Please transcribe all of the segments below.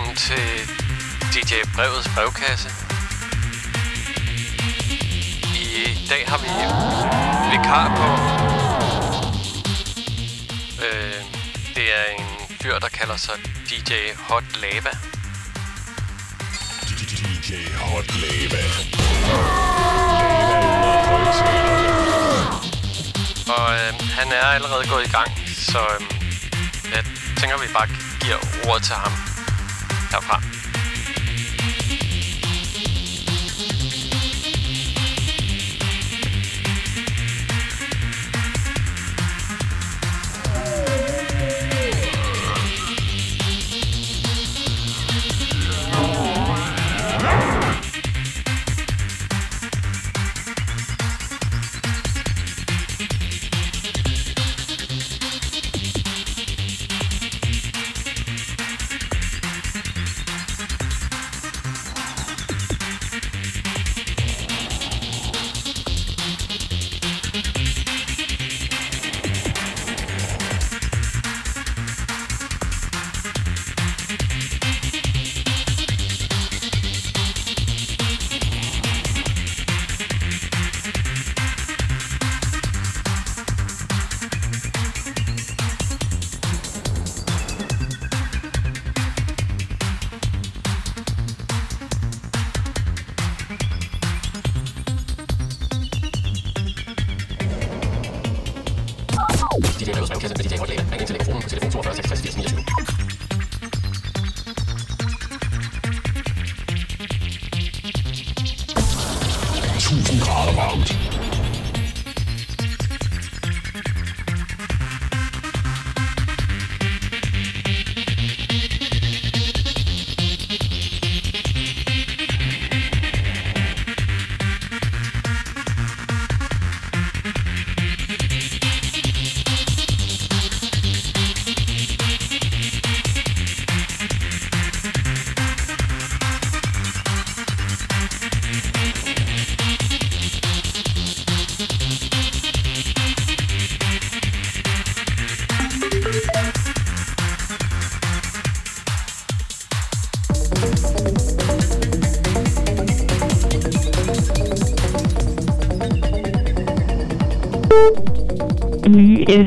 Velkommen til DJ Brevets brevkasse. I dag har vi vikar på. Øh, det er en fyr, der kalder sig DJ Hot Lava. DJ Hot Lava. Og øh, han er allerede gået i gang, så øh, jeg tænker, vi bare giver ordet til ham herfra. DJ DJ Hot Lava. Ring ind til telefonen på telefon 42 66 80 29. Tusind grader varmt.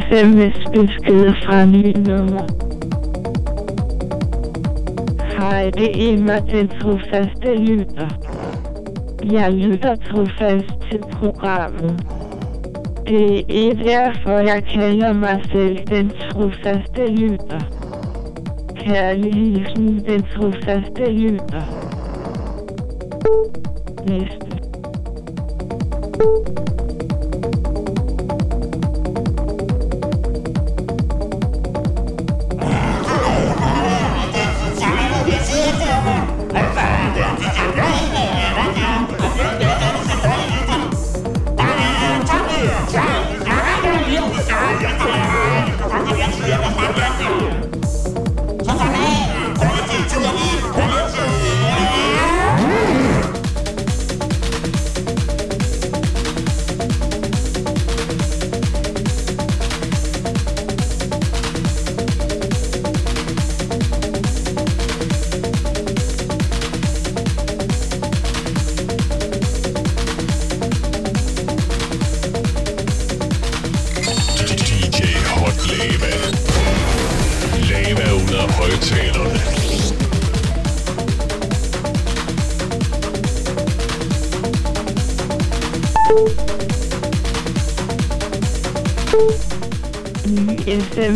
Sms-besked fra min nummer. Hej, det er Emma, den trofaste lytter. Jeg lytter trofast til programmet. Det er derfor, jeg kalder mig selv den trofaste lytter. Kærlig hilsen, den trofaste lytter.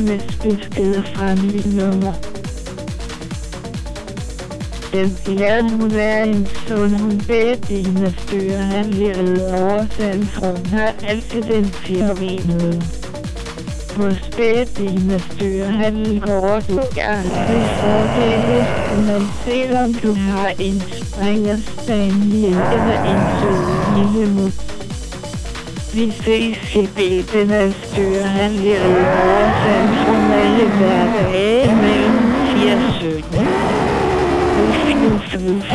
Sms-beskeder fra ny nummer. Den fjerde hun er en sund, hun beder dine styrer, han levede oversendt, hun har altid den firmenede. På spædine styrer, han går, du aldrig får det næste, men selvom du har en springerspaniel eller en sød lille mus, vi ses i bilden sturen die en zijn zonder verder heen via Zuid. Oef, oef, oef.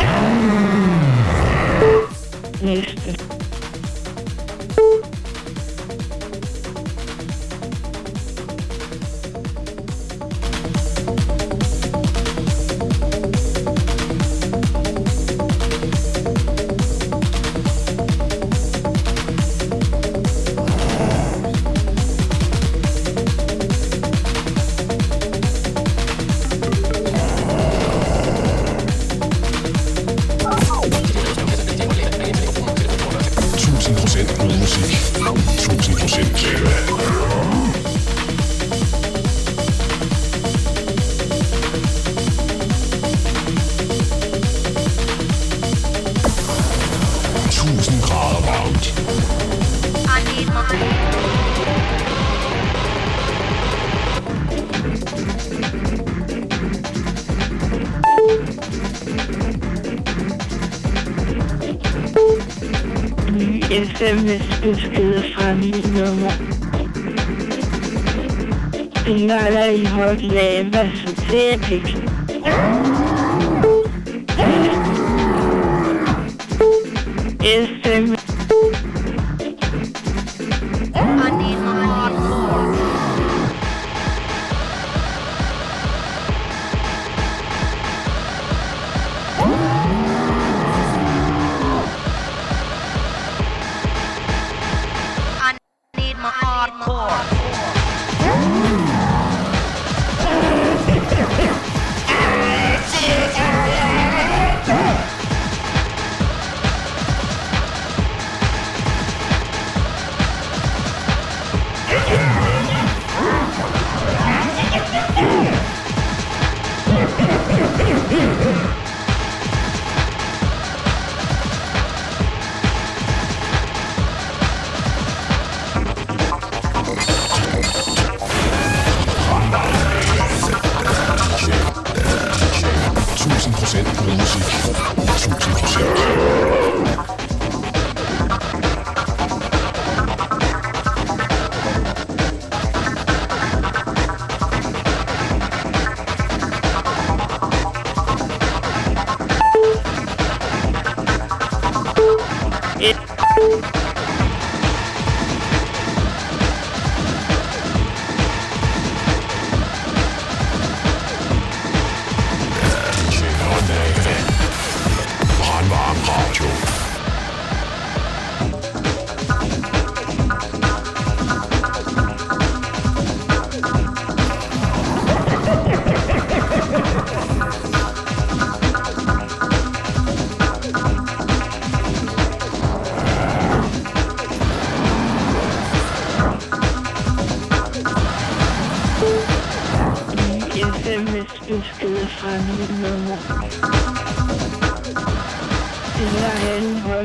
Sms-beskeder fra mit nummer. Det er der i højt lava, så det er vigtigt. SMS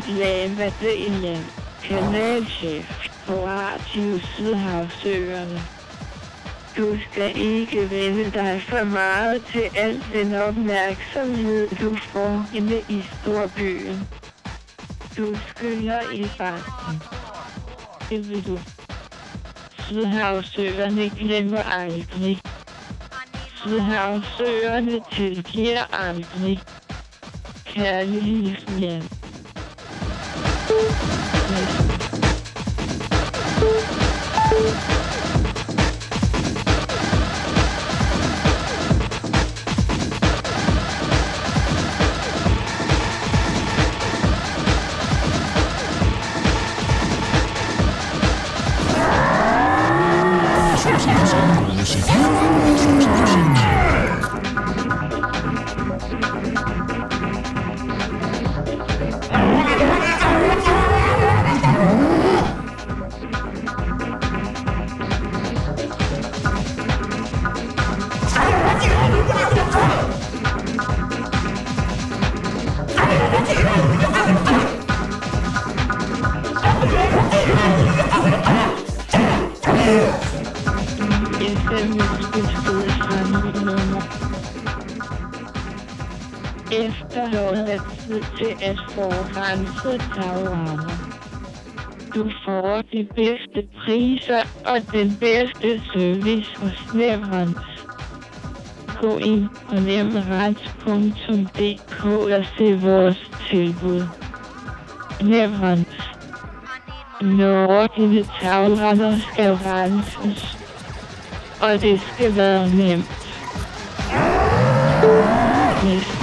henholdt det er en øh, kanalchef på Radio Sydhavsøerne. Du skal ikke vende dig for meget til al den opmærksomhed, du får inde i storbyen. Du skynder i farten. Det vil du. Sydhavsøerne glemmer aldrig. Sydhavsøerne tilgiver aldrig. Kærlig Thank you. Få renset. Du får de bedste priser og den bedste service hos Leverance. Gå ind på nemrens.dk og se vores tilbud. Leverance. Når dine tagrammer skal renses, og det skal være nemt. Næste.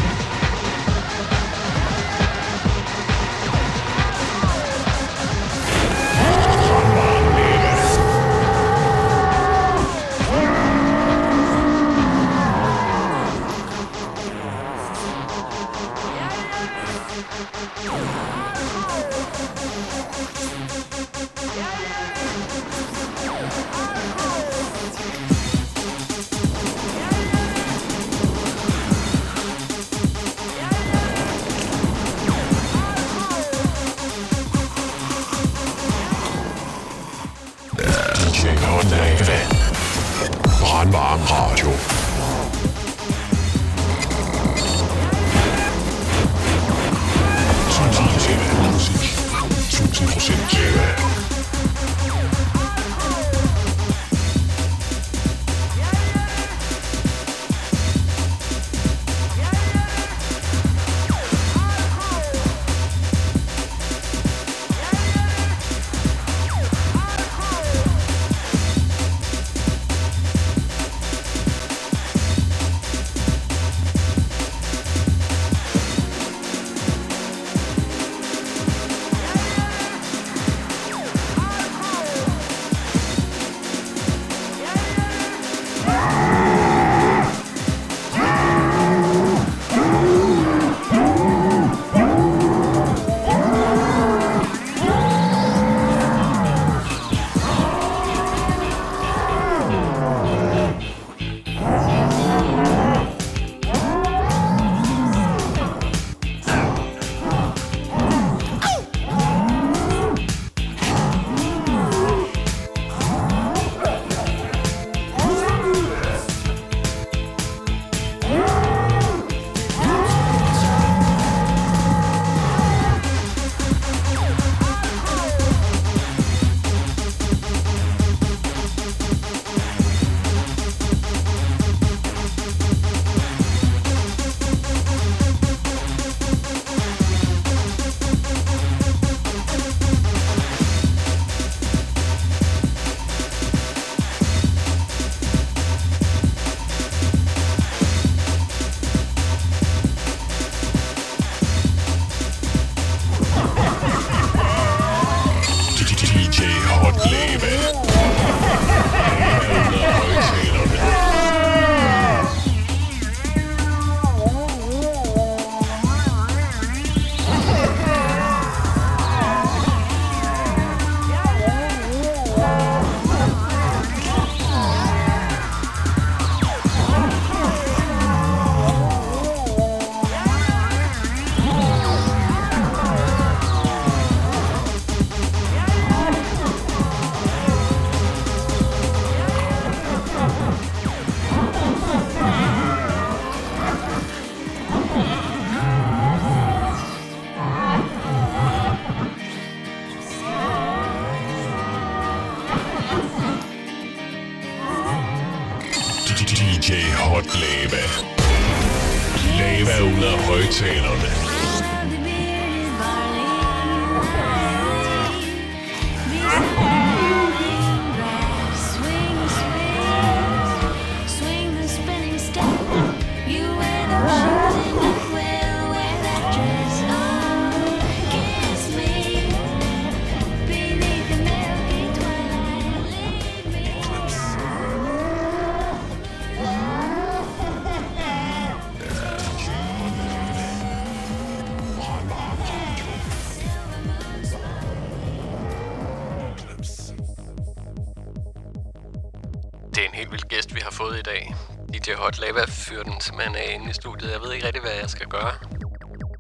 Fyrer den inde i studiet. Jeg ved ikke rigtig, hvad jeg skal gøre.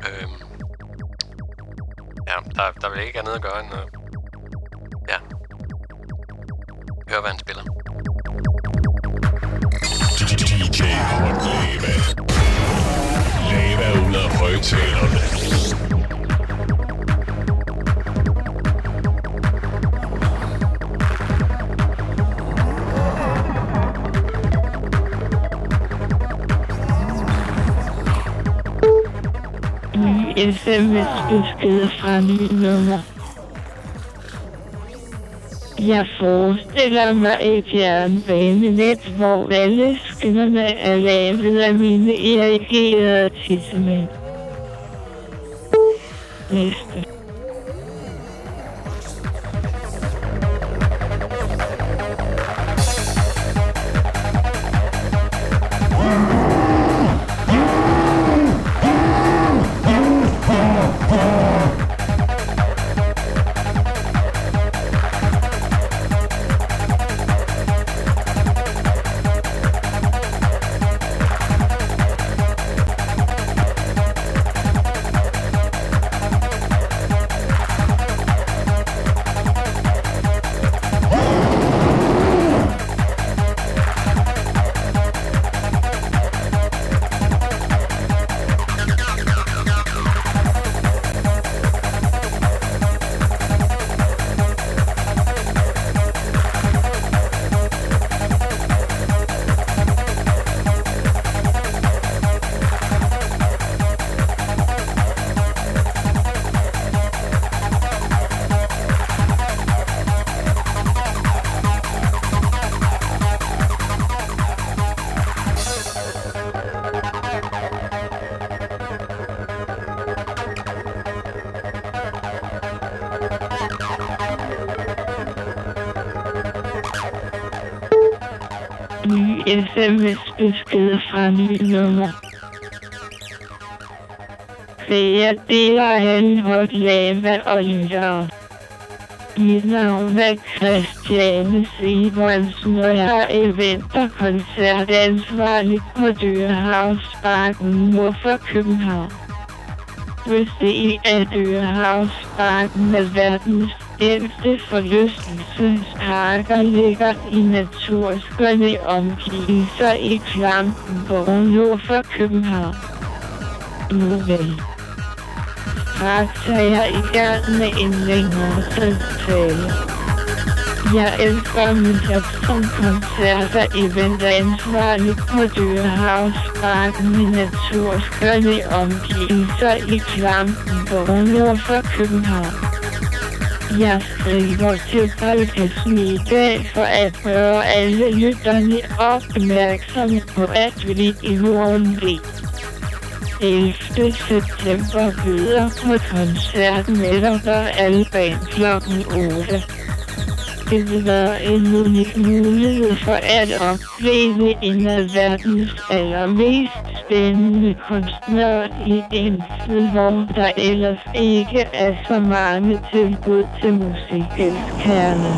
Øhm. Ja, der, der vil ikke andet at gøre end at... SMS-beskeder fra ny nummer. Jeg forestiller mig et jernbanenet, hvor alle skinnerne er lavet af mine erigerede tissemænd. Næste. Sms-besked fra ny nummer. Flere deler af hot lava og lyttere. Mit navn er Christiane Simonsen, og jeg er event- og koncertansvarlig på Dyrehavsparken nord for København. Hvis det er Dyrehavsparken er verdens ældste forlystelsesparker ligger i naturskønne omgivelser i Klampenborg nord for København. Nu vel. Straks er jeg i gang med en længere samtale. Jeg elsker min koncerter i koncert- på Dyrehavsparken med naturskønne omgivelser i Klampenborg nord for København. Jeg skriver til podcasten i dag for at gøre alle lytterne opmærksomme på, at vi i morgen ved 11. september byder på koncert med Dr. Alban kl. 8. Det vil være en unik mulighed for at opleve en af verdens allermest spændende kunstnere i en tid, hvor der ellers ikke er så mange tilbud til musikelskerne.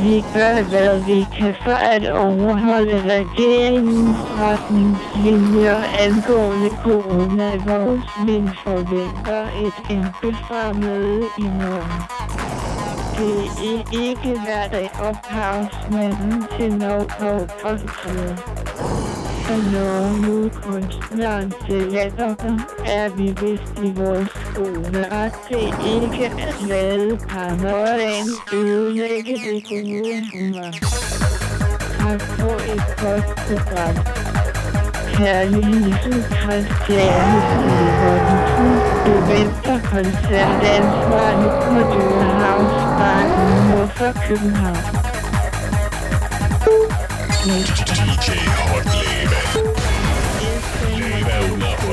Vi gør, hvad vi kan for at overholde regeringens retningslinjer angående corona, coronavirus, men forventer et indbefarmøde i morgen. Det er ikke hver dag ophavsmanden til noget kontrol. Så når nu kunstneren tillader dem, er vi vist i vores skole ret til ikke at lade paranoiaen ødelægge det gode humør. Tak for et godt program. Kærlig Kærligheden Christiane Simonsen. Du venter koncertansvarlig på Dyrehavsbakken nord for København. DJ Hot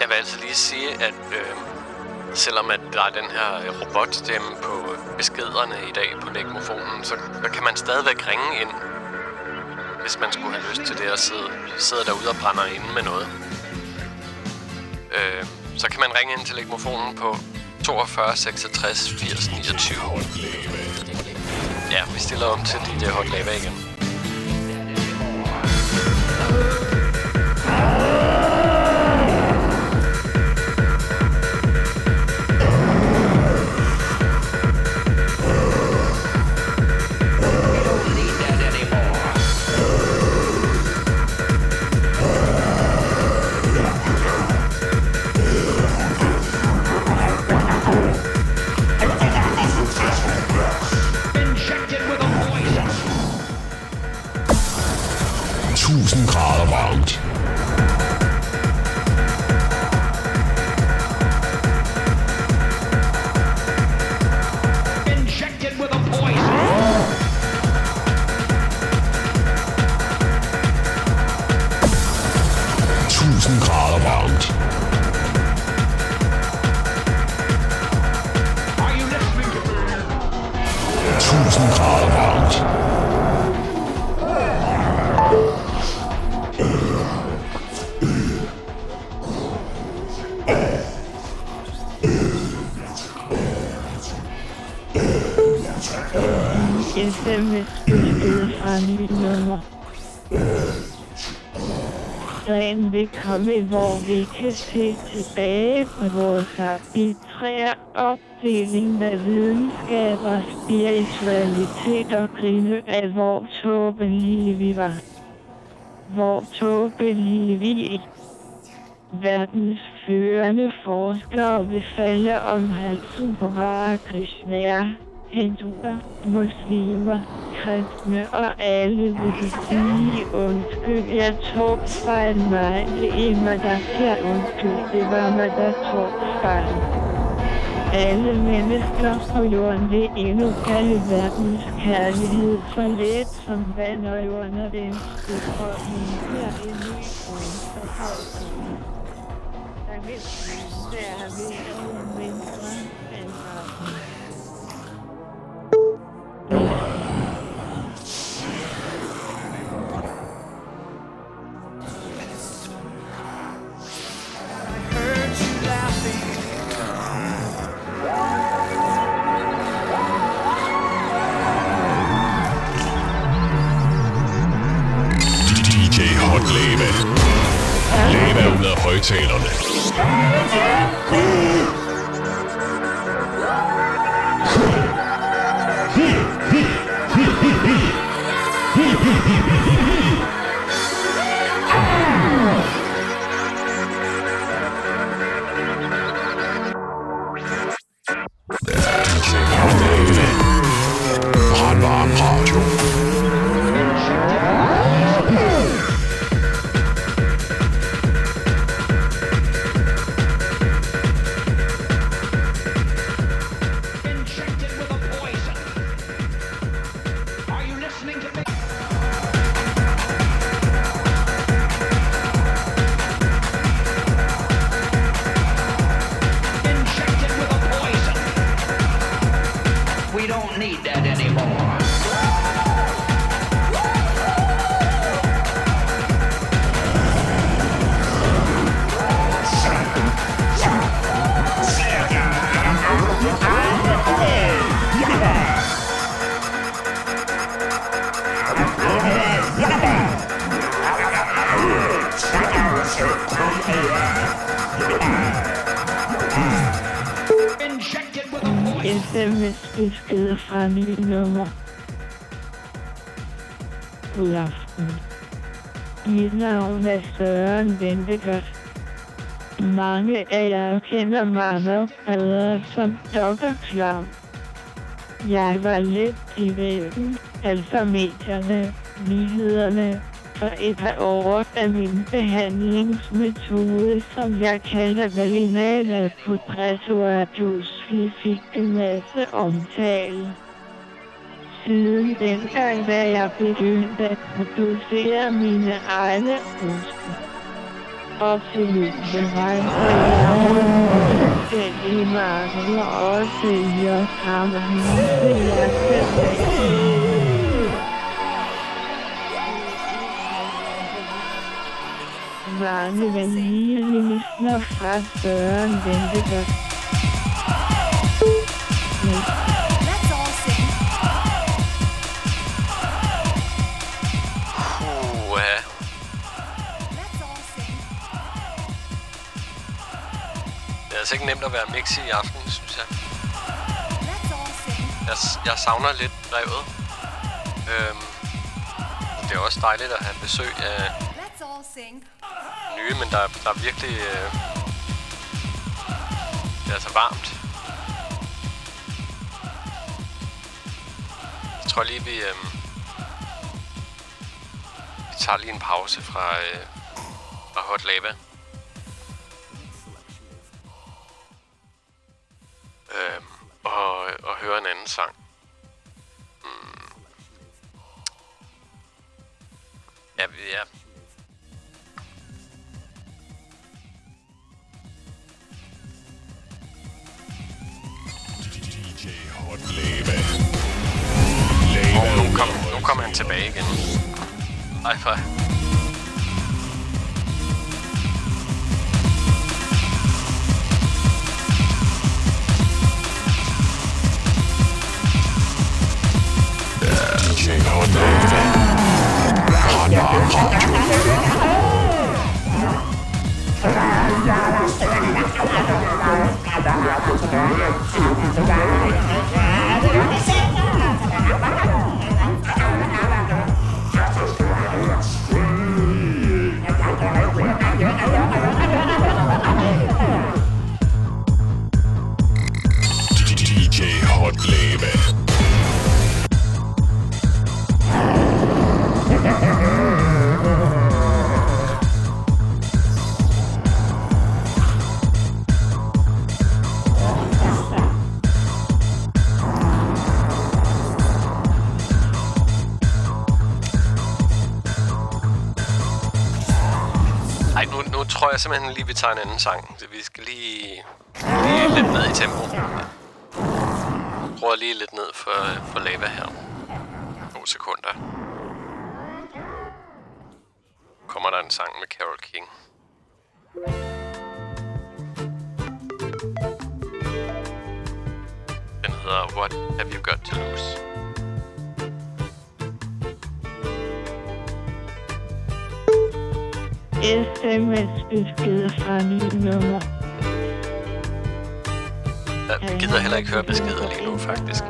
Jeg vil altså lige sige, at øh, selvom at der er den her robotstemme på beskederne i dag på legmofonen, så, så kan man stadigvæk ringe ind, hvis man skulle have lyst til det og sidde, sidde derude og brænder inde med noget. Øh, så kan man ringe ind til legmofonen på 42 66 80 29. Ja, vi stiller om til DJ Hot Lava igen. SMS besked fra mit nummer. Dagen vil komme, hvor vi kan se tilbage på vores arbitrære opdeling med videnskab og spiritualitet og grine af, hvor tåbelige vi var. Hvor tåbelige vi Verdens førende forskere vil falde om halsen på Hare Krishna, hinduer, muslimer, kristne og alle vil sige undskyld, jeg tog fejl mig, det er mig, der siger undskyld, det var mig, der tog fejl. Alle mennesker på jorden vil endnu kalde verdens kærlighed for let som vand og jorden og den udfordring her i ny for højt. Der vil være ved mindre end DJ sms-besked fra ny nummer. God aften. Mit navn er Søren Ventegård. Mange af jer kender mig nok bedre som Dr. Klam. Jeg var lidt i væggen, altså medierne, nyhederne, for et par år af min behandlingsmetode, som jeg kalder vaginal putrasuatus, fik en masse omtale. Siden dengang, da jeg begyndte at producere mine egne huske. Og til min rejser jeg rundt på forskellige markeder og sælger kammerhuse, jeg selv mange vaniljelisner fra Søren Ventegård. Let's all sing. Ja. Let's all sing. Det er altså ikke nemt at være mix i aften, synes jeg. Jeg, jeg savner lidt brevet. Øhm, det er også dejligt at have besøg af nye, men der, der er virkelig... Øh, det er altså varmt. Tror lige, vi... Øh, vi tager lige en pause fra, øh, fra Hot Lava. Øh, og, og høre en anden sang. Mm. Ja, ja, DJ Hot Lava. Og nu kom, nu kom han tilbage igen. Ej, for... DJ Hot Lava. DJ simpelthen lige, vi tager en anden sang. Så vi skal lige, lige lidt ned i tempo. Jeg lige lidt ned for, for lava her. Nogle sekunder. Kommer der en sang med Carol King. Den hedder What Have You Got To Lose? SMS-besked fra nyt nummer. Jeg gider heller ikke høre beskeder lige nu, faktisk.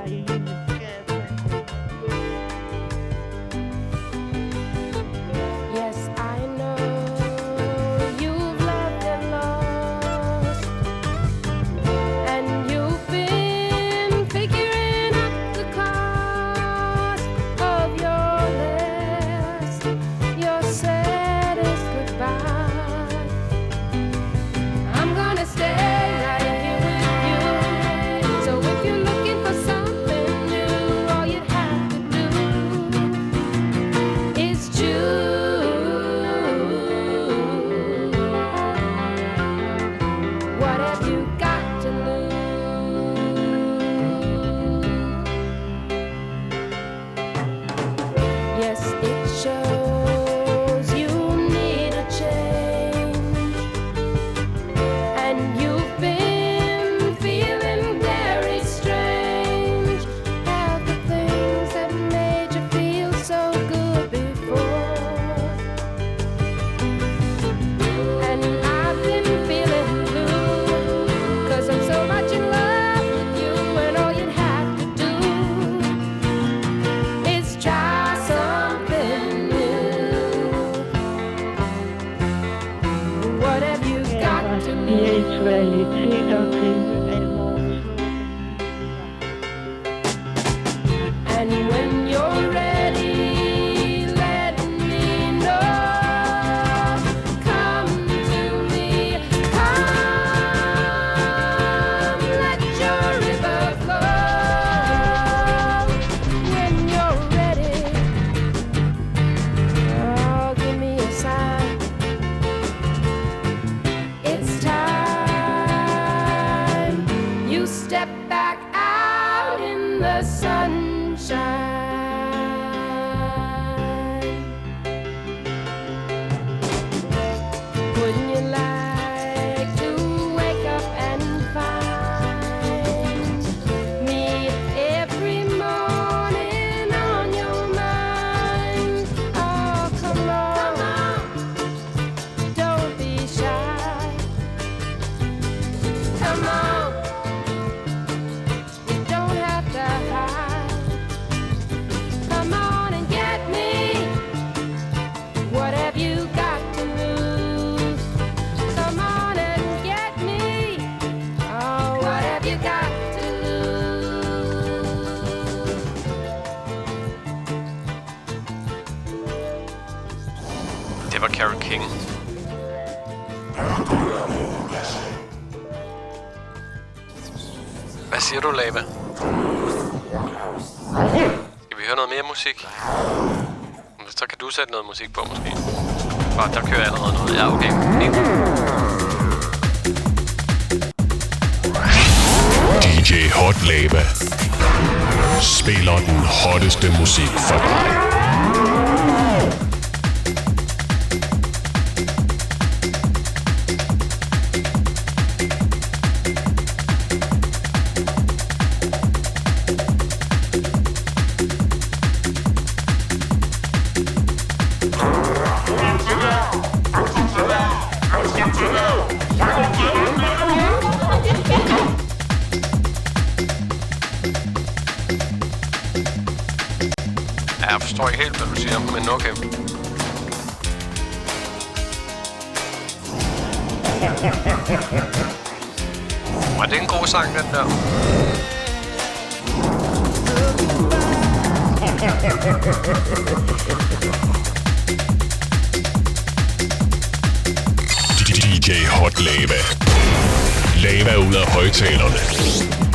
sætte noget musik på, måske. Godt, der kører allerede noget. Ja, okay. DJ Hot Lava spiller den hotteste musik for dig. film, men okay. Var det en god sang, den der? DJ Hot Lava. Lava ud af højtalerne.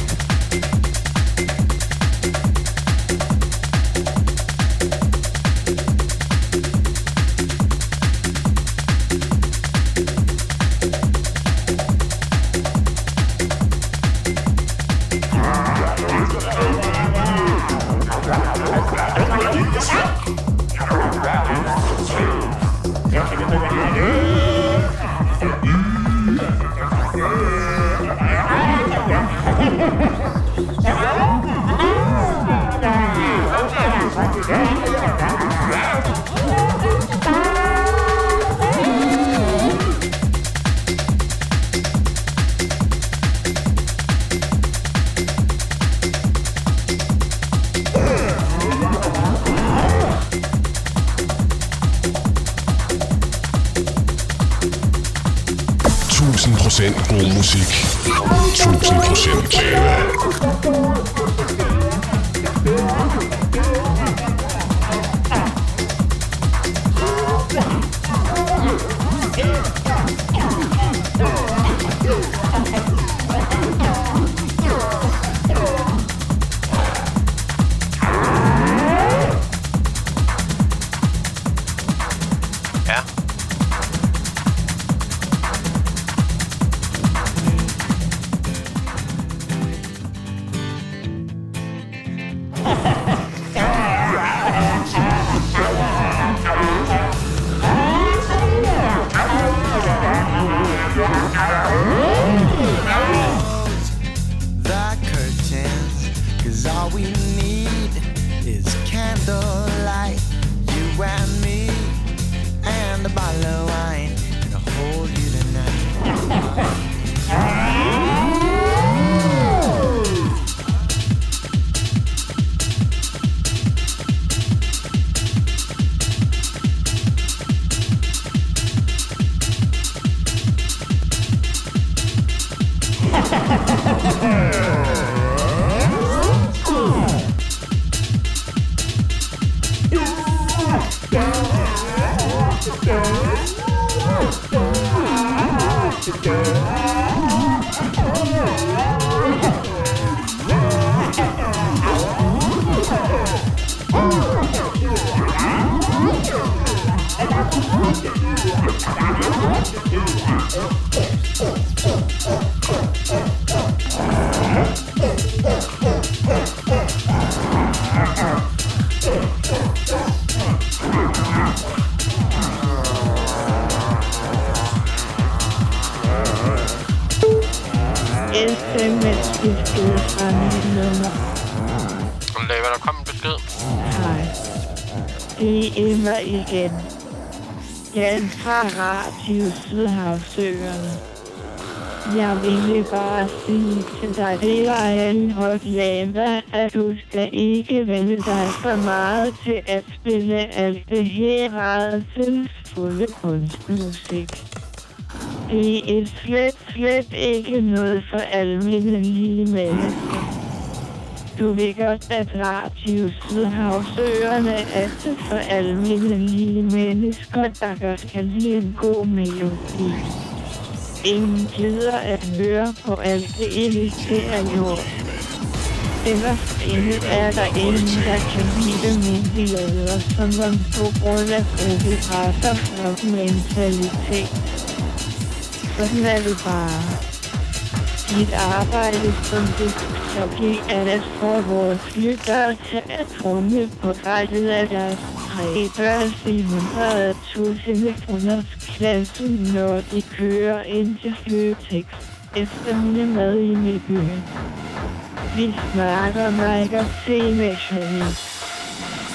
Igen. Jan fra Radio Sydhavsøerne. Jeg ville bare sige til dig, det var en hot lava, at du skal ikke vende dig for meget til at spille alt det her rædselsfulde kunstmusik. Det er slet, slet ikke noget for almindelige mennesker. Du ved godt, at Radio Sydhavsøerne er til for almindelige mennesker, der godt kan lide en god melodi. Ingen gider at høre på alt det irriterende jord. Ellers inde er der ingen, der kan lide myndigheder, som om på grund af gruppepresser og mentalitet. Sådan er det bare. Dit arbejde som diskjockey er at få vores lyttere til at trumle på rettet af deres tre børs i 100.000 klassen, når de kører ind til Føtex efter hun er med i Midtbyen. Vi snakker mig og se med Shani.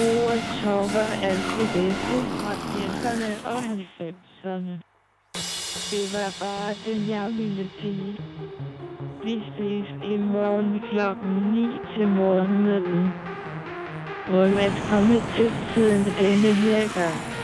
Ordet topper alt det bedste fra 80'erne og 90'erne. Det var bare det, jeg ville sige. Vi ses i morgen klokken 9 til morgenmøden. Prøv at komme til tiden denne her gang.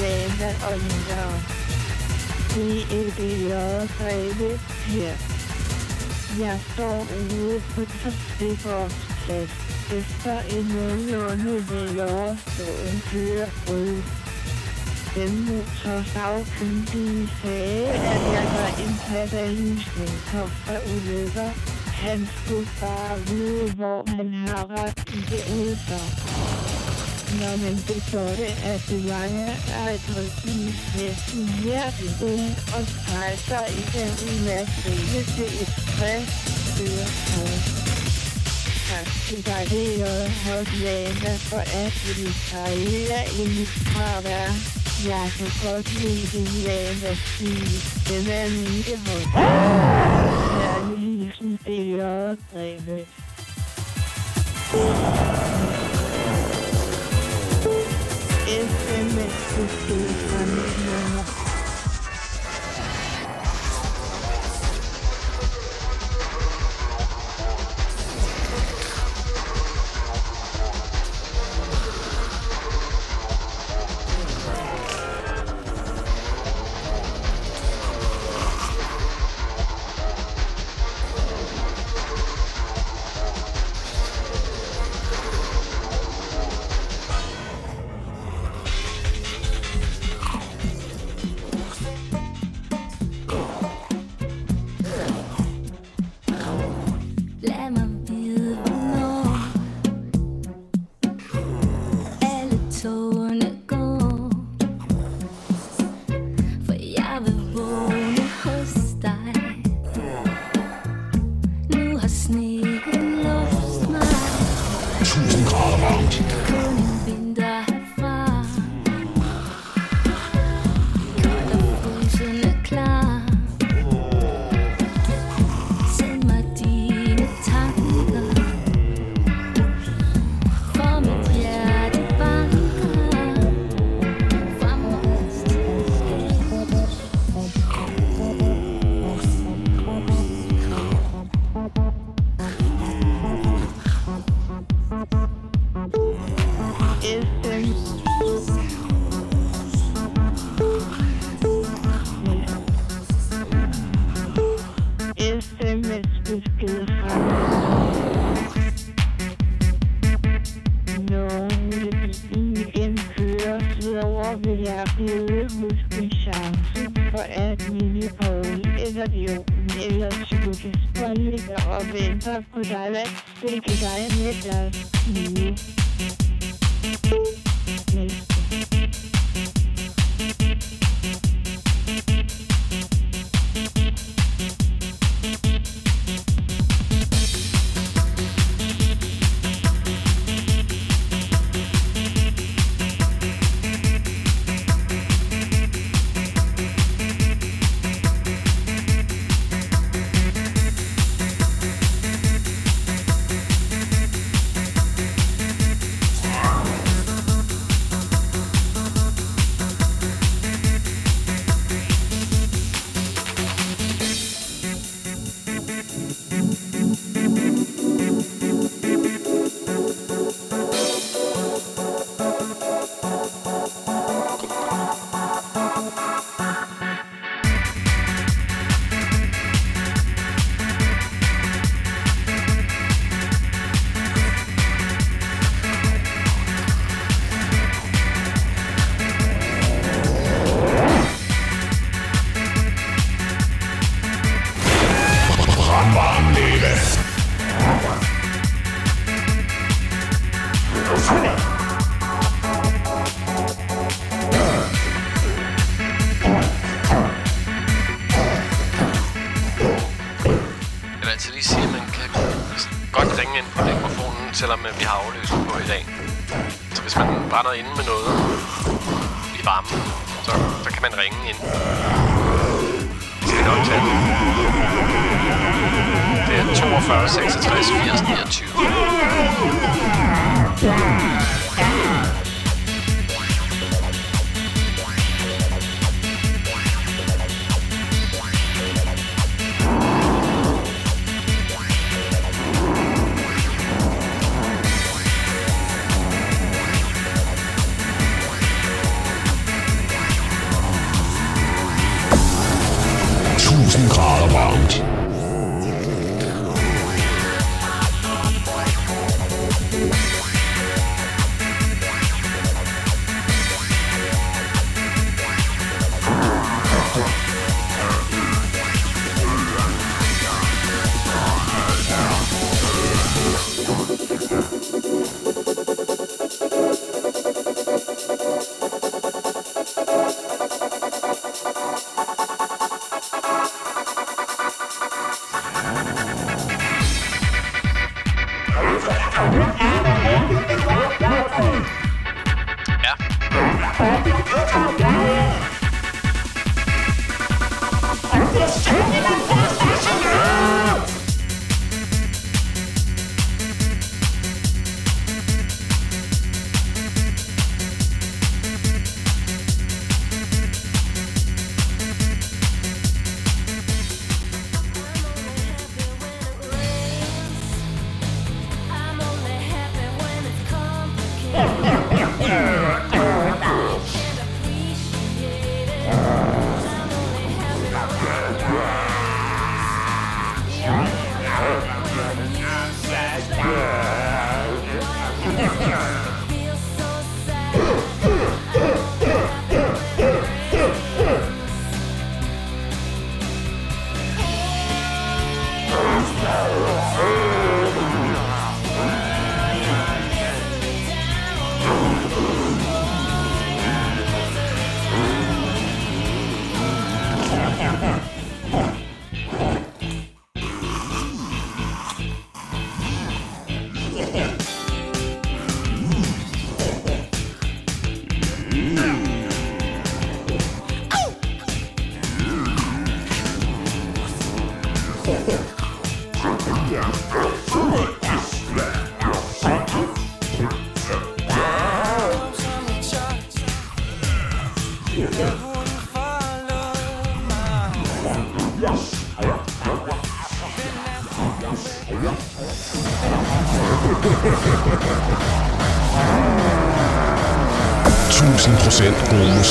Lava og Lyttere. DEDJ Greve her. Jeg står ude på trafikårsplads efter en nogenlunde veloverstået kørebrud. Den motorsagkyndige sagde, at jeg var en katalysningskop for ulykker. Han skulle bare vide, hvor han har ret i det udfør. Når man begjorde, at det var jeg, er et rygtelig næsten hjertet ung og strejser i den umaterielle til et frisk stresskøretøj. Tak til dig, det er hos Lana, for at du karriere i mit fravær. Jeg kan godt lide din Lana stil. Den er mine hos. Kærlig hilsen, det er Greve. SMS besked fra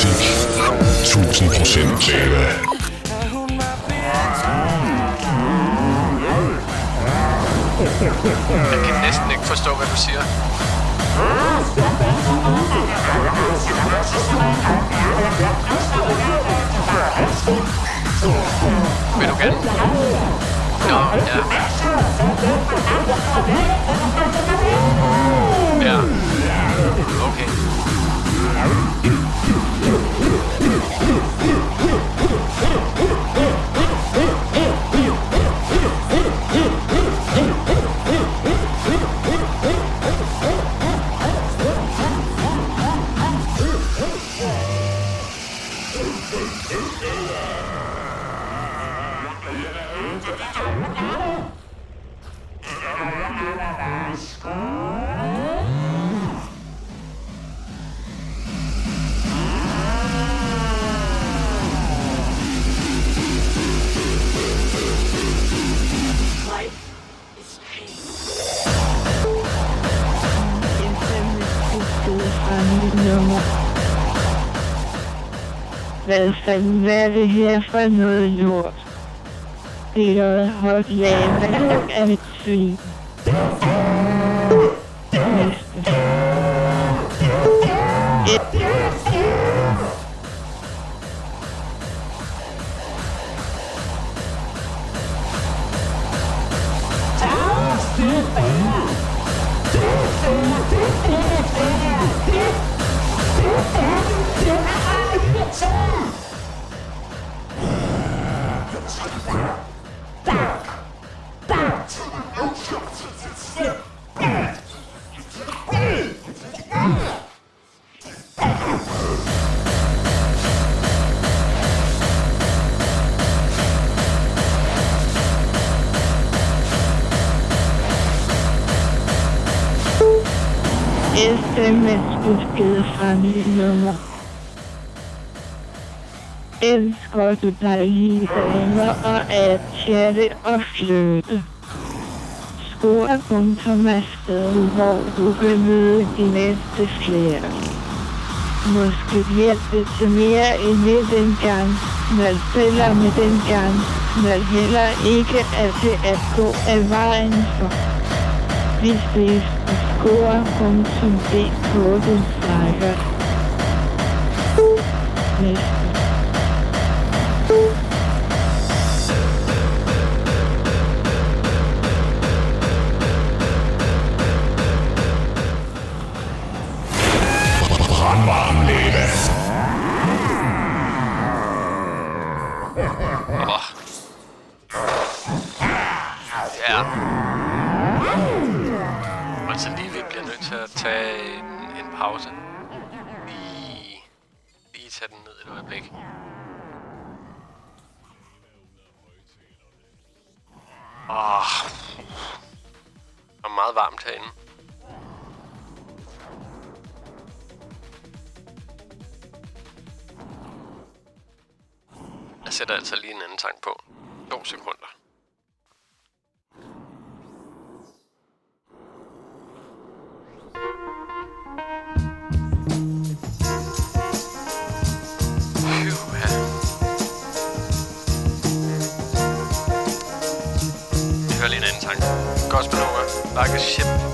musik. Tusind procent lava. Jeg kan næsten ikke forstå, hvad du siger. Vil du gerne? Nå, ja. Ja. Altså, Hvad er det her for noget lort? Det er noget hot lava af et svin. Elsker du dejlige damer og at chatte og flytte. Score.com er stedet, hvor du vil møde de næste flere. Måske hjælpe til mere end med den gang, men spiller med den gang, men heller ikke er til at gå af vejen for. Vi ses på score.dk den snakker. Næste. meget varmt herinde. Jeg sætter altså lige en anden tank på. 2 sekunder. like a ship.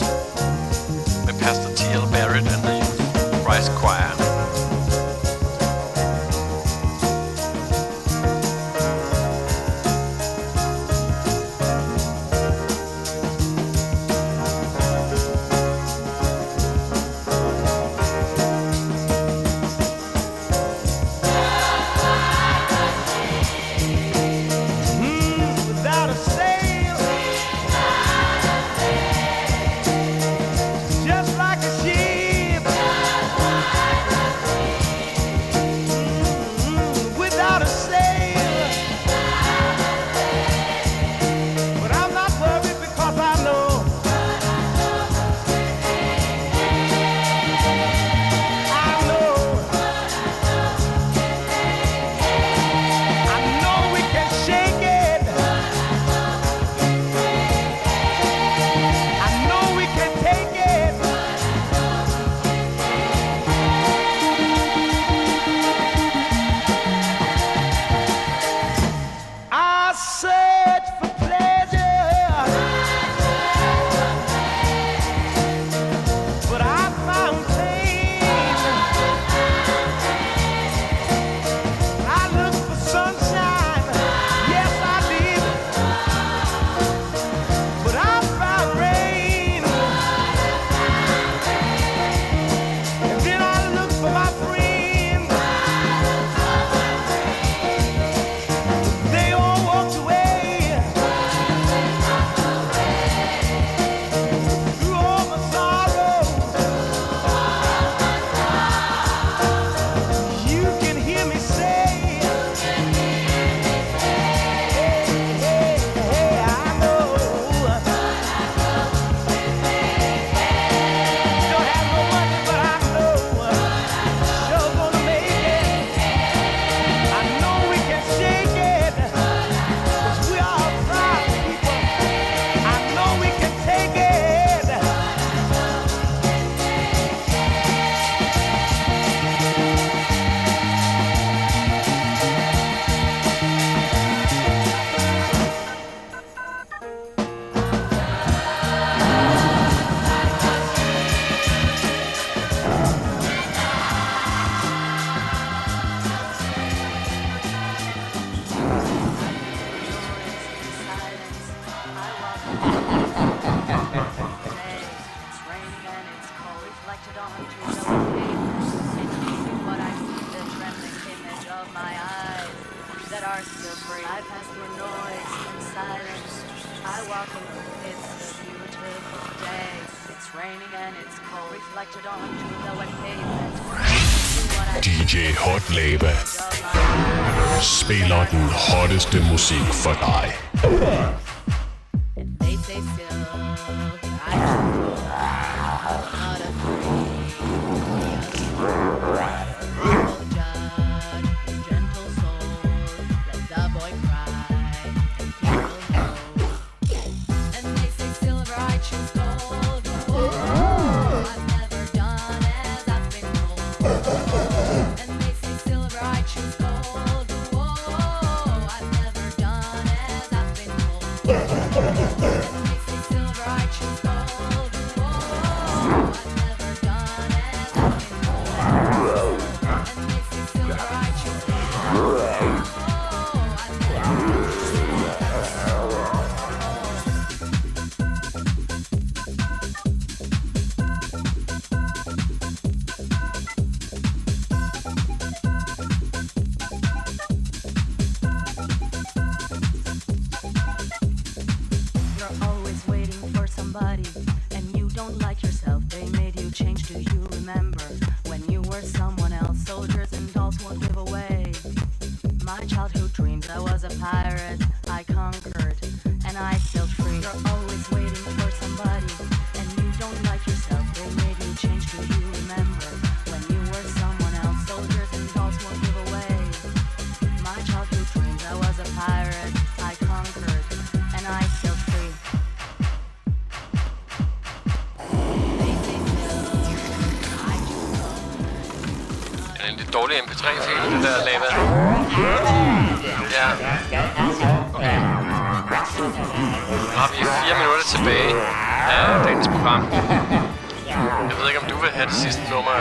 Have det sidste nummer.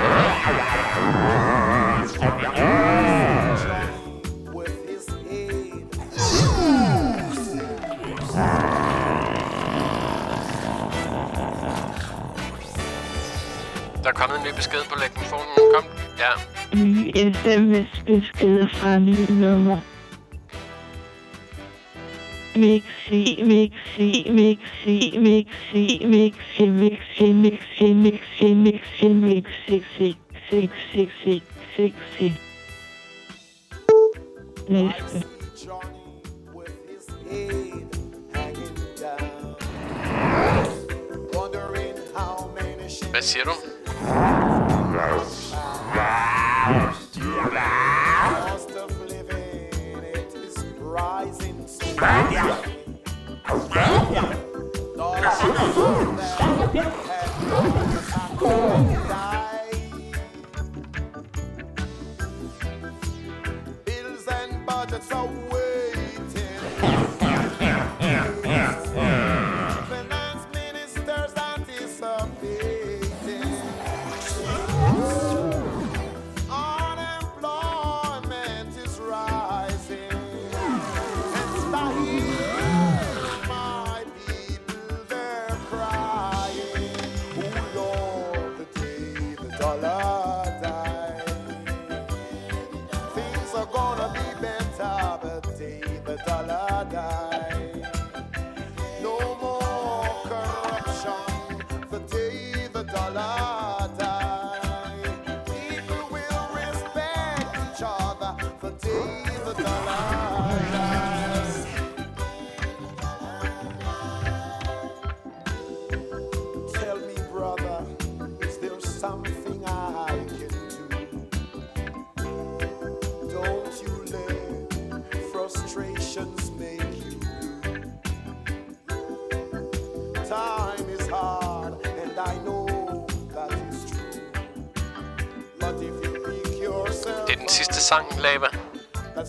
Der er kommet en ny besked på telefonen. Kom. Ja. Ny sms-besked fra ny nummer. Vi ikke se, vi ikke mixy, Bills and budgets are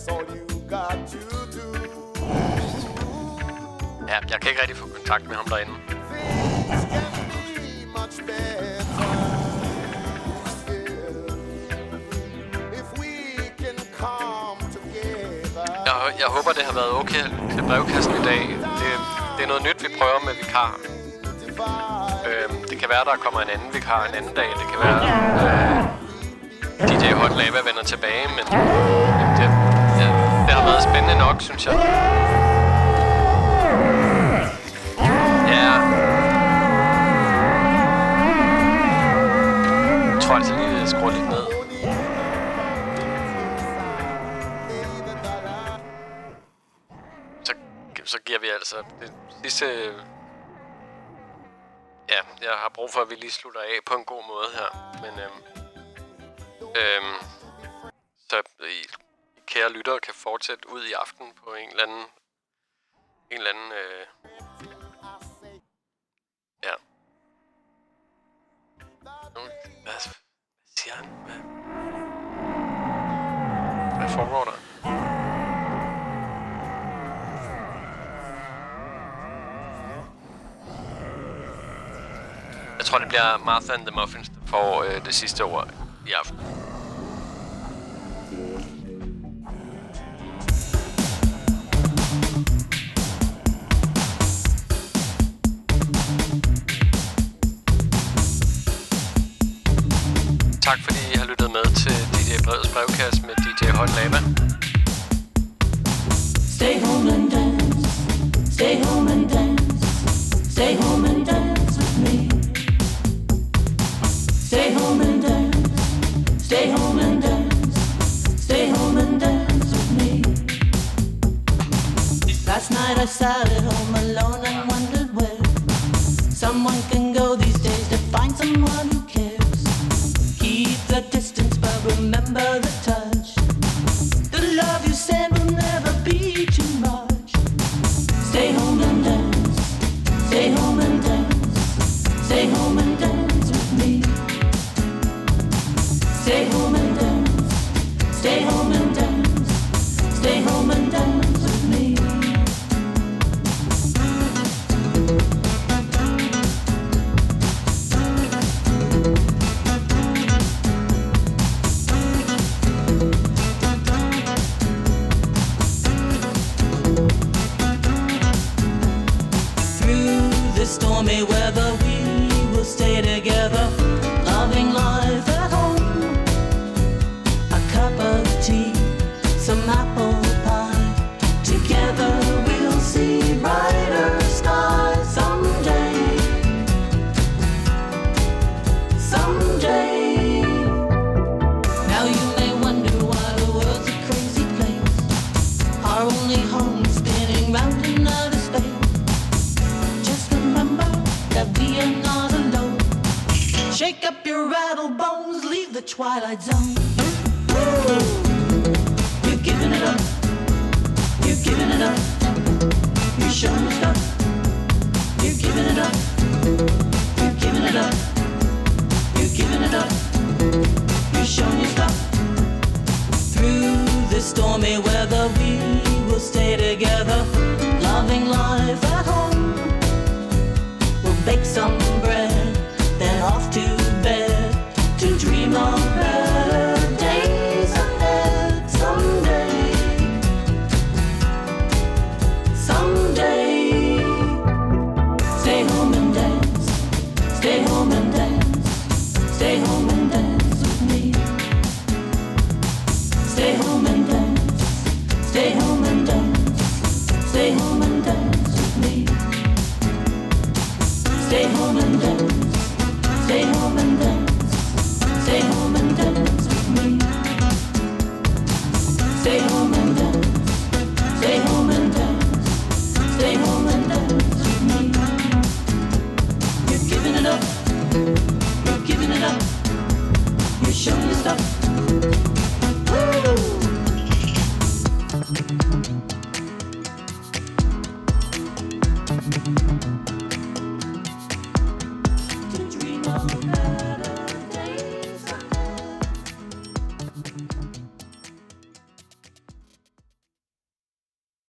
to do. Ja, jeg kan ikke rigtig få kontakt med ham derinde. Jeg, jeg håber, det har været okay til brevkassen i dag. Det, det er noget nyt, vi prøver med vikar. Øhm, det kan være, der kommer en anden vikar en anden dag. Det kan være, øh, Lava vender tilbage, men det, ja, det har været spændende nok, synes jeg. Ja. Jeg tror altså lige, jeg skruer lidt ned. Så, så giver vi altså det sidste... Ja, jeg har brug for, at vi lige slutter af på en god måde her. Men øhm, øhm, så I, kære lyttere kan fortsætte ud i aften på en eller anden... En eller anden... Øh, ja. Nu, hvad, hvad siger han? Hvad, hvad foregår der? Jeg tror, det bliver Martha and the Muffins, der får øh, det sidste ord i aften.